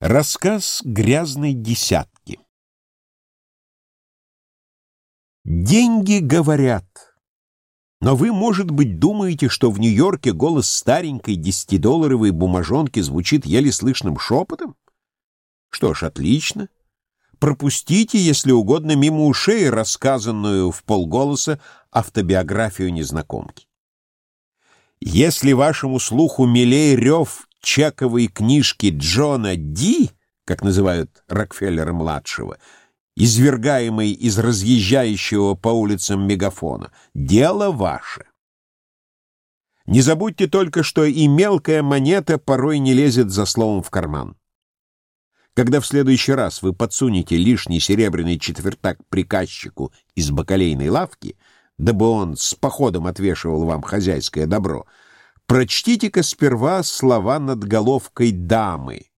Рассказ грязной десятки Деньги говорят, но вы, может быть, думаете, что в Нью-Йорке голос старенькой десятидолларовой бумажонки звучит еле слышным шепотом? Что ж, отлично. Пропустите, если угодно, мимо ушей рассказанную в полголоса автобиографию незнакомки. Если вашему слуху милей рев чековой книжки Джона Ди, как называют Рокфеллера-младшего, извергаемой из разъезжающего по улицам мегафона, дело ваше. Не забудьте только, что и мелкая монета порой не лезет за словом в карман. Когда в следующий раз вы подсунете лишний серебряный четвертак приказчику из бакалейной лавки, дабы он с походом отвешивал вам хозяйское добро — Прочтите-ка сперва слова над головкой дамы.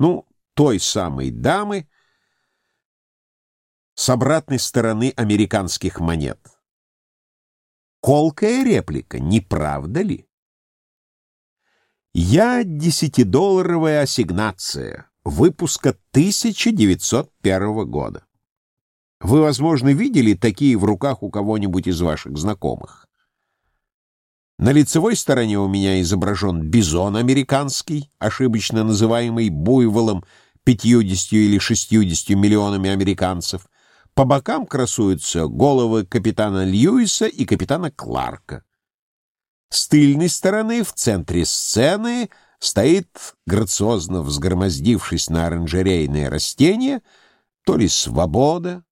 Ну, той самой дамы с обратной стороны американских монет. Колкая реплика, не правда ли? Я десятидолларовая ассигнация выпуска 1901 года. Вы, возможно, видели такие в руках у кого-нибудь из ваших знакомых. На лицевой стороне у меня изображен бизон американский, ошибочно называемый буйволом 50 или 60 миллионами американцев. По бокам красуются головы капитана Льюиса и капитана Кларка. С тыльной стороны, в центре сцены, стоит, грациозно взгромоздившись на оранжерейное растение, то ли свобода,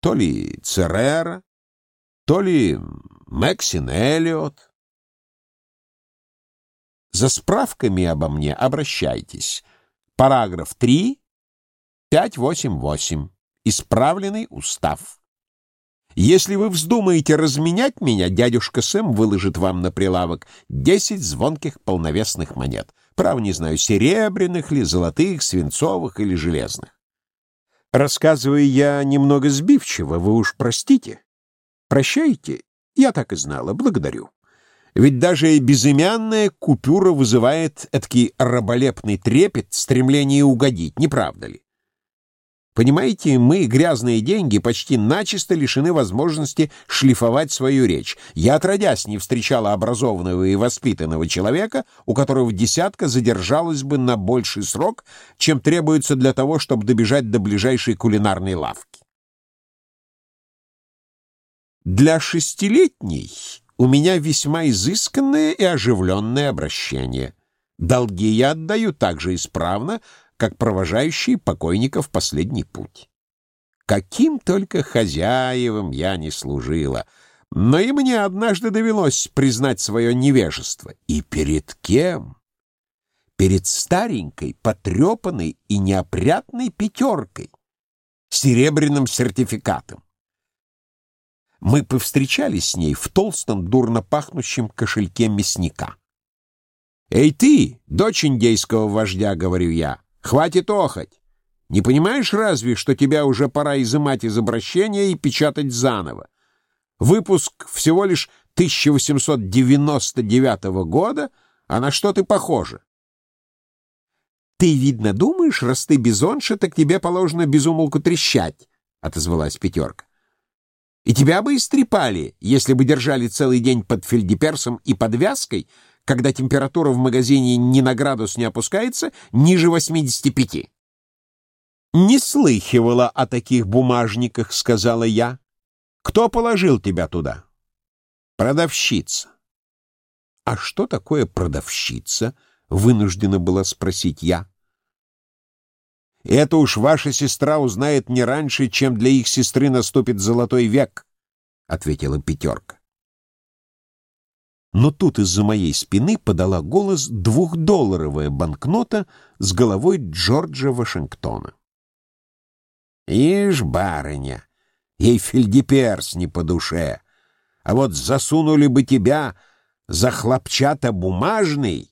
то ли Церера, то ли Мэксин Эллиот. За справками обо мне обращайтесь. Параграф 3, 588. Исправленный устав. Если вы вздумаете разменять меня, дядюшка Сэм выложит вам на прилавок 10 звонких полновесных монет. Право не знаю, серебряных ли, золотых, свинцовых или железных. Рассказываю я немного сбивчиво, вы уж простите. Прощайте, я так и знала, благодарю. Ведь даже и безымянная купюра вызывает эдакий раболепный трепет, стремление угодить, не правда ли? Понимаете, мы, грязные деньги, почти начисто лишены возможности шлифовать свою речь. Я, отродясь, не встречала образованного и воспитанного человека, у которого десятка задержалась бы на больший срок, чем требуется для того, чтобы добежать до ближайшей кулинарной лавки. Для шестилетней у меня весьма изысканное и оживленное обращение. Долги я отдаю так же исправно, как провожающие покойников последний путь. Каким только хозяевам я не служила, но и мне однажды довелось признать свое невежество. И перед кем? Перед старенькой, потрепанной и неопрятной пятеркой, серебряным сертификатом. Мы повстречались с ней в толстом, дурно пахнущем кошельке мясника. «Эй ты, дочь индейского вождя!» — говорю я. «Хватит охоть! Не понимаешь разве, что тебя уже пора изымать из обращения и печатать заново? Выпуск всего лишь 1899 года, а на что ты похожа?» «Ты, видно, думаешь, раз ты бизонша, так тебе положено безумолку трещать», — отозвалась пятерка. И тебя бы истрепали, если бы держали целый день под фельдеперсом и подвязкой, когда температура в магазине ни на градус не опускается ниже 85. «Не слыхивала о таких бумажниках», — сказала я. «Кто положил тебя туда?» «Продавщица». «А что такое продавщица?» — вынуждена была спросить я. Это уж ваша сестра узнает не раньше, чем для их сестры наступит золотой век, — ответила пятерка. Но тут из-за моей спины подала голос двухдолларовая банкнота с головой Джорджа Вашингтона. «Ишь, барыня, ей фельдеперс не по душе, а вот засунули бы тебя за хлопчато-бумажный,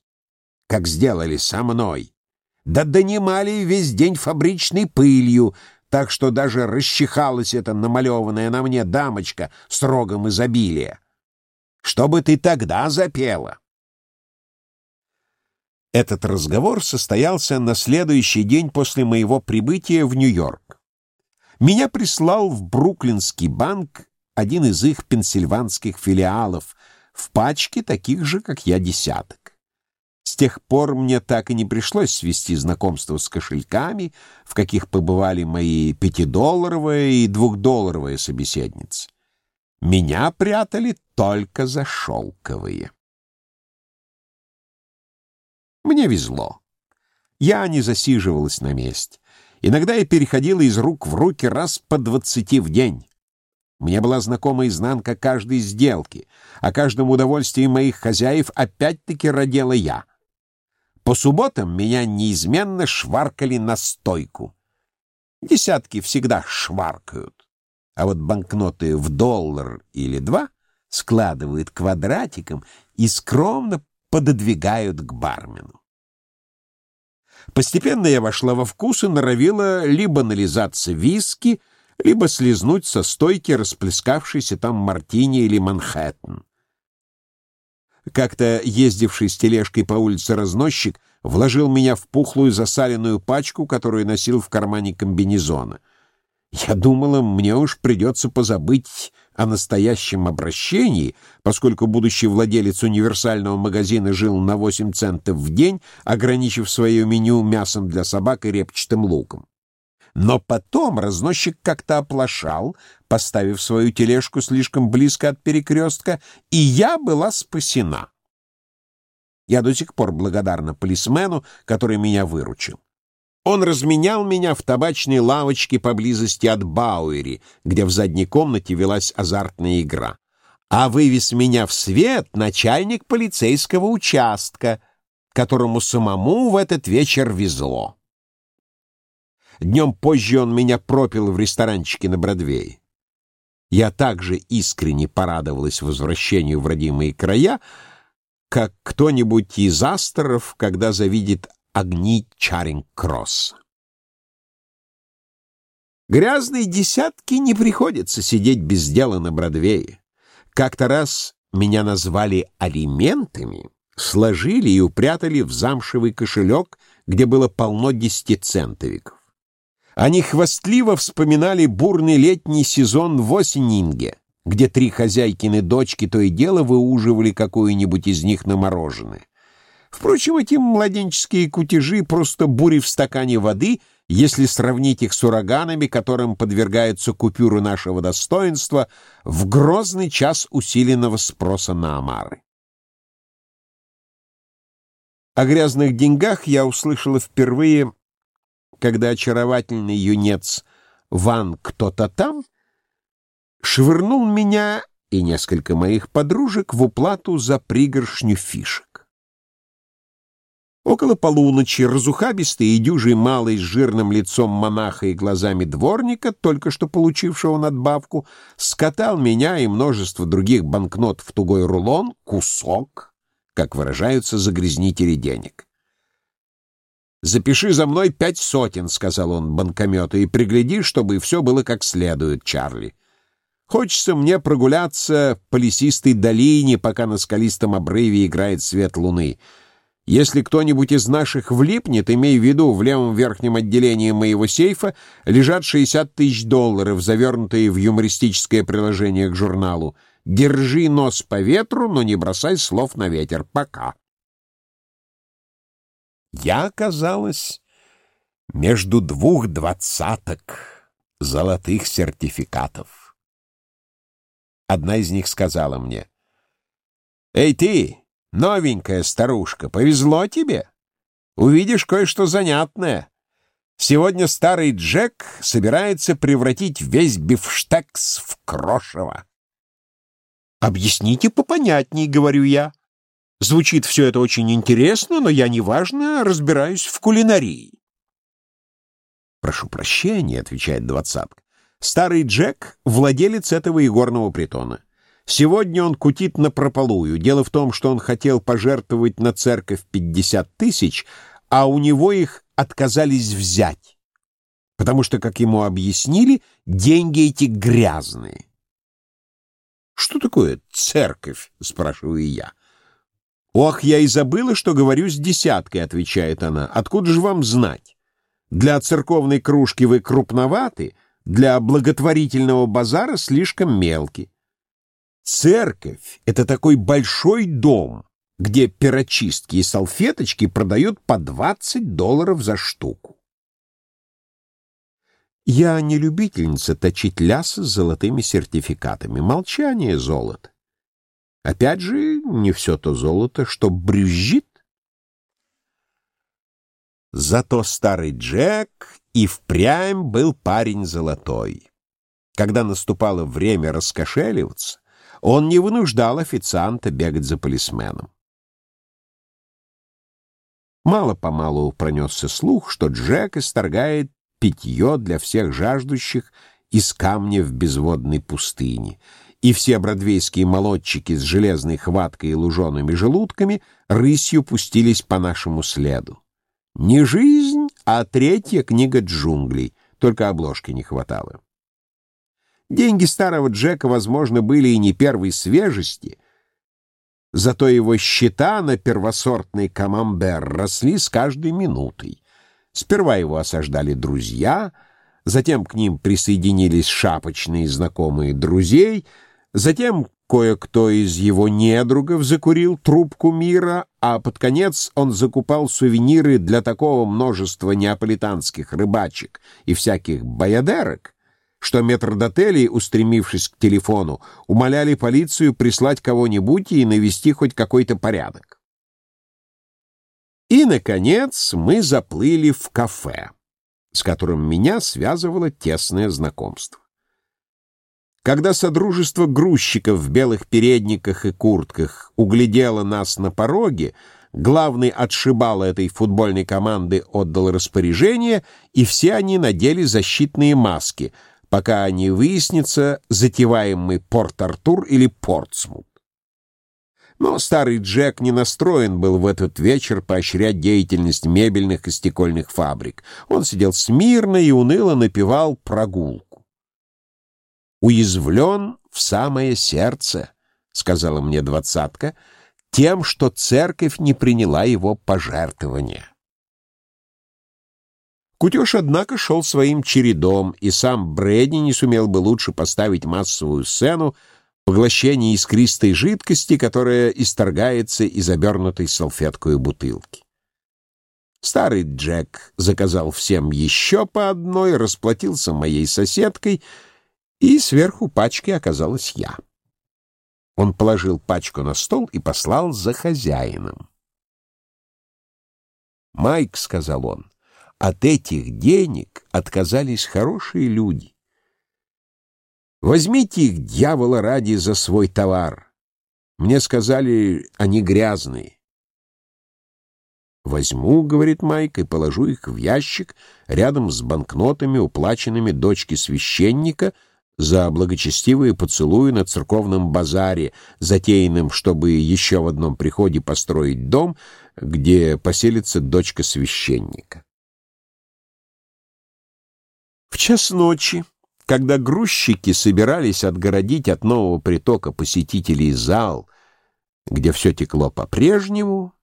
как сделали со мной, да донимали весь день фабричной пылью, так что даже расчихалась эта намалеванная на мне дамочка с рогом изобилия. Что бы ты тогда запела? Этот разговор состоялся на следующий день после моего прибытия в Нью-Йорк. Меня прислал в Бруклинский банк один из их пенсильванских филиалов в пачке таких же, как я, десяток. С тех пор мне так и не пришлось свести знакомство с кошельками, в каких побывали мои пятидолларовые и двухдолларовые собеседницы. Меня прятали только за шелковые. Мне везло. Я не засиживалась на месте. Иногда я переходила из рук в руки раз по двадцати в день. Мне была знакома изнанка каждой сделки, а каждом удовольствии моих хозяев опять-таки родила я. По субботам меня неизменно шваркали на стойку. Десятки всегда шваркают, а вот банкноты в доллар или два складывают квадратиком и скромно пододвигают к бармену. Постепенно я вошла во вкус и норовила либо нализаться виски, либо слезнуть со стойки расплескавшийся там мартини или Манхэттен. Как-то ездивший с тележкой по улице разносчик вложил меня в пухлую засаленную пачку, которую носил в кармане комбинезона. Я думала, мне уж придется позабыть о настоящем обращении, поскольку будущий владелец универсального магазина жил на 8 центов в день, ограничив свое меню мясом для собак и репчатым луком. Но потом разносчик как-то оплошал, поставив свою тележку слишком близко от перекрестка, и я была спасена. Я до сих пор благодарна полисмену, который меня выручил. Он разменял меня в табачной лавочке поблизости от Бауэри, где в задней комнате велась азартная игра. А вывез меня в свет начальник полицейского участка, которому самому в этот вечер везло. Днем позже он меня пропил в ресторанчике на Бродвее. Я также искренне порадовалась возвращению в родимые края, как кто-нибудь из астеров, когда завидит огни Чаринг-Кросса. Грязной десятке не приходится сидеть без дела на Бродвее. Как-то раз меня назвали алиментами, сложили и упрятали в замшевый кошелек, где было полно десятицентовиков. Они хвастливо вспоминали бурный летний сезон в Осенинге, где три хозяйкины дочки то и дело выуживали какую-нибудь из них на мороженое. Впрочем, эти младенческие кутежи просто бури в стакане воды, если сравнить их с ураганами, которым подвергаются купюры нашего достоинства в грозный час усиленного спроса на омары. О грязных деньгах я услышала впервые, когда очаровательный юнец Ван кто-то там швырнул меня и несколько моих подружек в уплату за пригоршню фишек. Около полуночи разухабистый и дюжий малый с жирным лицом монаха и глазами дворника, только что получившего надбавку, скатал меня и множество других банкнот в тугой рулон, кусок, как выражаются загрязнители денег. «Запиши за мной пять сотен», — сказал он банкомету, — «и пригляди, чтобы все было как следует, Чарли. Хочется мне прогуляться по лесистой долине, пока на скалистом обрыве играет свет луны». Если кто-нибудь из наших влипнет, имей в виду, в левом верхнем отделении моего сейфа лежат 60 тысяч долларов, завернутые в юмористическое приложение к журналу. Держи нос по ветру, но не бросай слов на ветер. Пока. Я оказалась между двух двадцаток золотых сертификатов. Одна из них сказала мне, «Эй, ты!» Новенькая старушка, повезло тебе. Увидишь кое-что занятное. Сегодня старый Джек собирается превратить весь бифштекс в крошево. «Объясните попонятней», — говорю я. Звучит все это очень интересно, но я неважно разбираюсь в кулинарии. «Прошу прощения», — отвечает двадцатка. «Старый Джек — владелец этого игорного притона. Сегодня он кутит на прополую. Дело в том, что он хотел пожертвовать на церковь 50 тысяч, а у него их отказались взять, потому что, как ему объяснили, деньги эти грязные. «Что такое церковь?» — спрашиваю я. «Ох, я и забыла, что говорю с десяткой», — отвечает она. «Откуда же вам знать? Для церковной кружки вы крупноваты, для благотворительного базара слишком мелки. Церковь — это такой большой дом, где перочистки и салфеточки продают по 20 долларов за штуку. Я не любительница точить лясы с золотыми сертификатами. Молчание — золото. Опять же, не все то золото, что брюзжит. Зато старый Джек и впрямь был парень золотой. Когда наступало время раскошеливаться, он не вынуждал официанта бегать за полисменом. Мало-помалу пронесся слух, что Джек исторгает питье для всех жаждущих из камня в безводной пустыне, и все бродвейские молодчики с железной хваткой и лужеными желудками рысью пустились по нашему следу. Не жизнь, а третья книга джунглей, только обложки не хватало. Деньги старого Джека, возможно, были и не первой свежести, зато его счета на первосортный камамбер росли с каждой минутой. Сперва его осаждали друзья, затем к ним присоединились шапочные знакомые друзей, затем кое-кто из его недругов закурил трубку мира, а под конец он закупал сувениры для такого множества неаполитанских рыбачек и всяких баядерок, что метрдотели, устремившись к телефону, умоляли полицию прислать кого-нибудь и навести хоть какой-то порядок. И, наконец, мы заплыли в кафе, с которым меня связывало тесное знакомство. Когда Содружество грузчиков в белых передниках и куртках углядело нас на пороге, главный отшибал этой футбольной команды отдал распоряжение, и все они надели защитные маски — пока не выяснится, затеваем мы Порт-Артур или Портсмут. Но старый Джек не настроен был в этот вечер поощрять деятельность мебельных и стекольных фабрик. Он сидел смирно и уныло напевал прогулку. «Уязвлен в самое сердце», — сказала мне двадцатка, — «тем, что церковь не приняла его пожертвования». Кутеж, однако, шел своим чередом, и сам Брэдни не сумел бы лучше поставить массовую сцену поглощения искристой жидкости, которая исторгается из обернутой салфеткой бутылки. Старый Джек заказал всем еще по одной, расплатился моей соседкой, и сверху пачки оказалась я. Он положил пачку на стол и послал за хозяином. «Майк», — сказал он, — от этих денег отказались хорошие люди. Возьмите их, дьявола ради, за свой товар. Мне сказали, они грязные. «Возьму, — говорит Майк, — и положу их в ящик рядом с банкнотами, уплаченными дочке священника за благочестивые поцелуи на церковном базаре, затеянном, чтобы еще в одном приходе построить дом, где поселится дочка священника. В час ночи, когда грузчики собирались отгородить от нового притока посетителей зал, где все текло по-прежнему,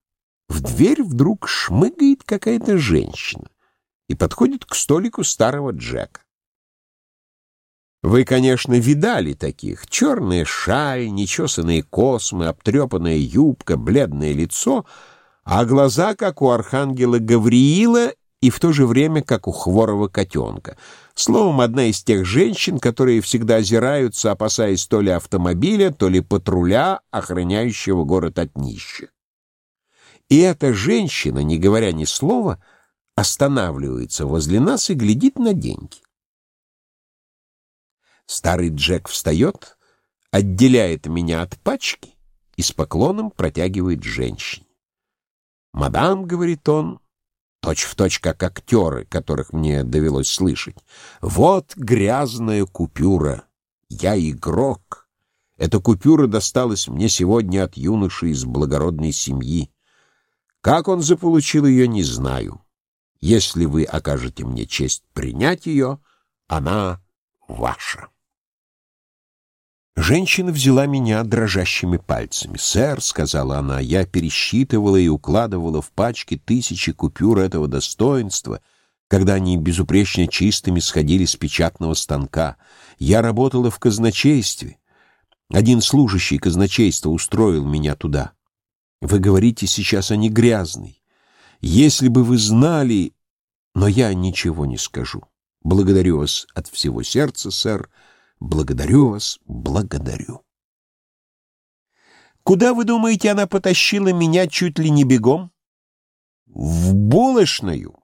в дверь вдруг шмыгает какая-то женщина и подходит к столику старого Джека. Вы, конечно, видали таких. Черная шаль, нечесанные космы, обтрепанная юбка, бледное лицо, а глаза, как у архангела Гавриила, и в то же время как у хворого котенка. Словом, одна из тех женщин, которые всегда озираются, опасаясь то ли автомобиля, то ли патруля, охраняющего город от нищих. И эта женщина, не говоря ни слова, останавливается возле нас и глядит на деньги. Старый Джек встает, отделяет меня от пачки и с поклоном протягивает женщине. «Мадам», — говорит он, точь-в-точь как актеры, которых мне довелось слышать. Вот грязная купюра. Я игрок. Эта купюра досталась мне сегодня от юноши из благородной семьи. Как он заполучил ее, не знаю. Если вы окажете мне честь принять ее, она ваша. Женщина взяла меня дрожащими пальцами. «Сэр», — сказала она, — «я пересчитывала и укладывала в пачки тысячи купюр этого достоинства, когда они безупречно чистыми сходили с печатного станка. Я работала в казначействе. Один служащий казначейства устроил меня туда. Вы говорите сейчас о негрязной. Если бы вы знали... Но я ничего не скажу. Благодарю вас от всего сердца, сэр. Благодарю вас, благодарю. Куда, вы думаете, она потащила меня чуть ли не бегом? В булочную.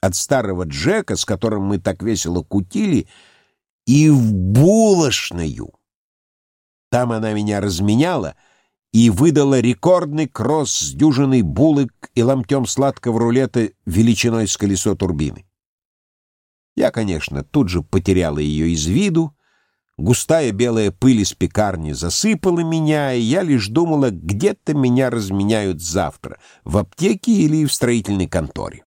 От старого Джека, с которым мы так весело кутили, и в булочную. Там она меня разменяла и выдала рекордный кросс с дюжиной булок и ломтем сладкого рулета величиной с колесо турбины. Я, конечно, тут же потеряла ее из виду, густая белая пыль из пекарни засыпала меня, и я лишь думала, где-то меня разменяют завтра, в аптеке или в строительной конторе.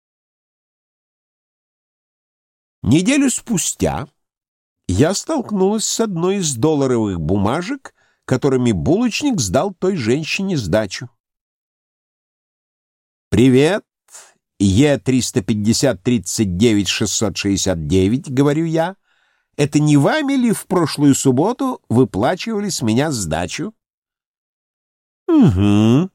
Неделю спустя я столкнулась с одной из долларовых бумажек, которыми булочник сдал той женщине сдачу. «Привет!» Е-350-39-669, говорю я, это не вами ли в прошлую субботу выплачивали с меня сдачу? Угу,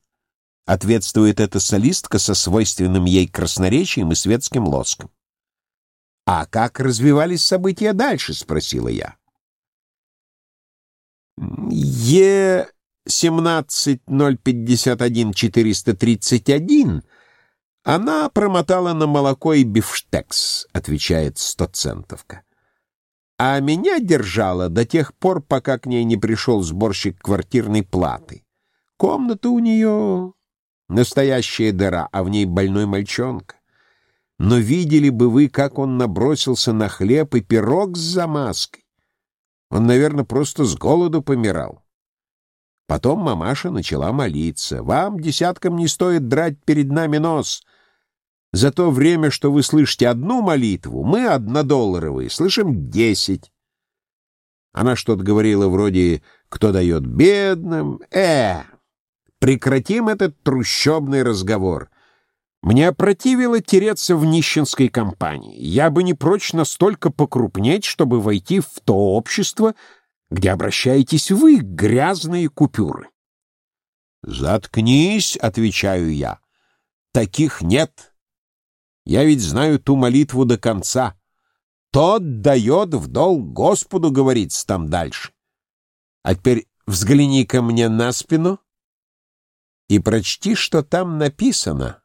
ответствует эта солистка со свойственным ей красноречием и светским лоском. А как развивались события дальше, спросила я. Е-17-051-431 она промотала на молоко и бифштекс, отвечает стоцентовка. А меня держала до тех пор, пока к ней не пришел сборщик квартирной платы. Комната у нее настоящая дыра, а в ней больной мальчонка. Но видели бы вы, как он набросился на хлеб и пирог с замазкой. Он, наверное, просто с голоду помирал. Потом мамаша начала молиться. «Вам, десяткам, не стоит драть перед нами нос. За то время, что вы слышите одну молитву, мы, однодолларовые, слышим десять. Она что-то говорила вроде «кто дает бедным?» Э, прекратим этот трущобный разговор. Мне опротивило тереться в нищенской компании. Я бы не прочь настолько покрупнеть, чтобы войти в то общество, где обращаетесь вы, грязные купюры. «Заткнись», — отвечаю я. «Таких нет». Я ведь знаю ту молитву до конца. Тот дает в долг Господу, говорится там дальше. А теперь взгляни ко мне на спину и прочти, что там написано.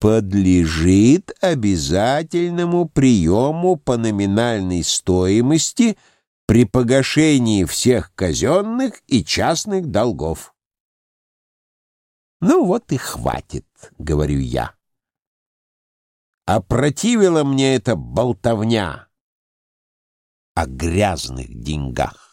Подлежит обязательному приему по номинальной стоимости при погашении всех казенных и частных долгов. «Ну вот и хватит», — говорю я. Опротивила мне эта болтовня о грязных деньгах.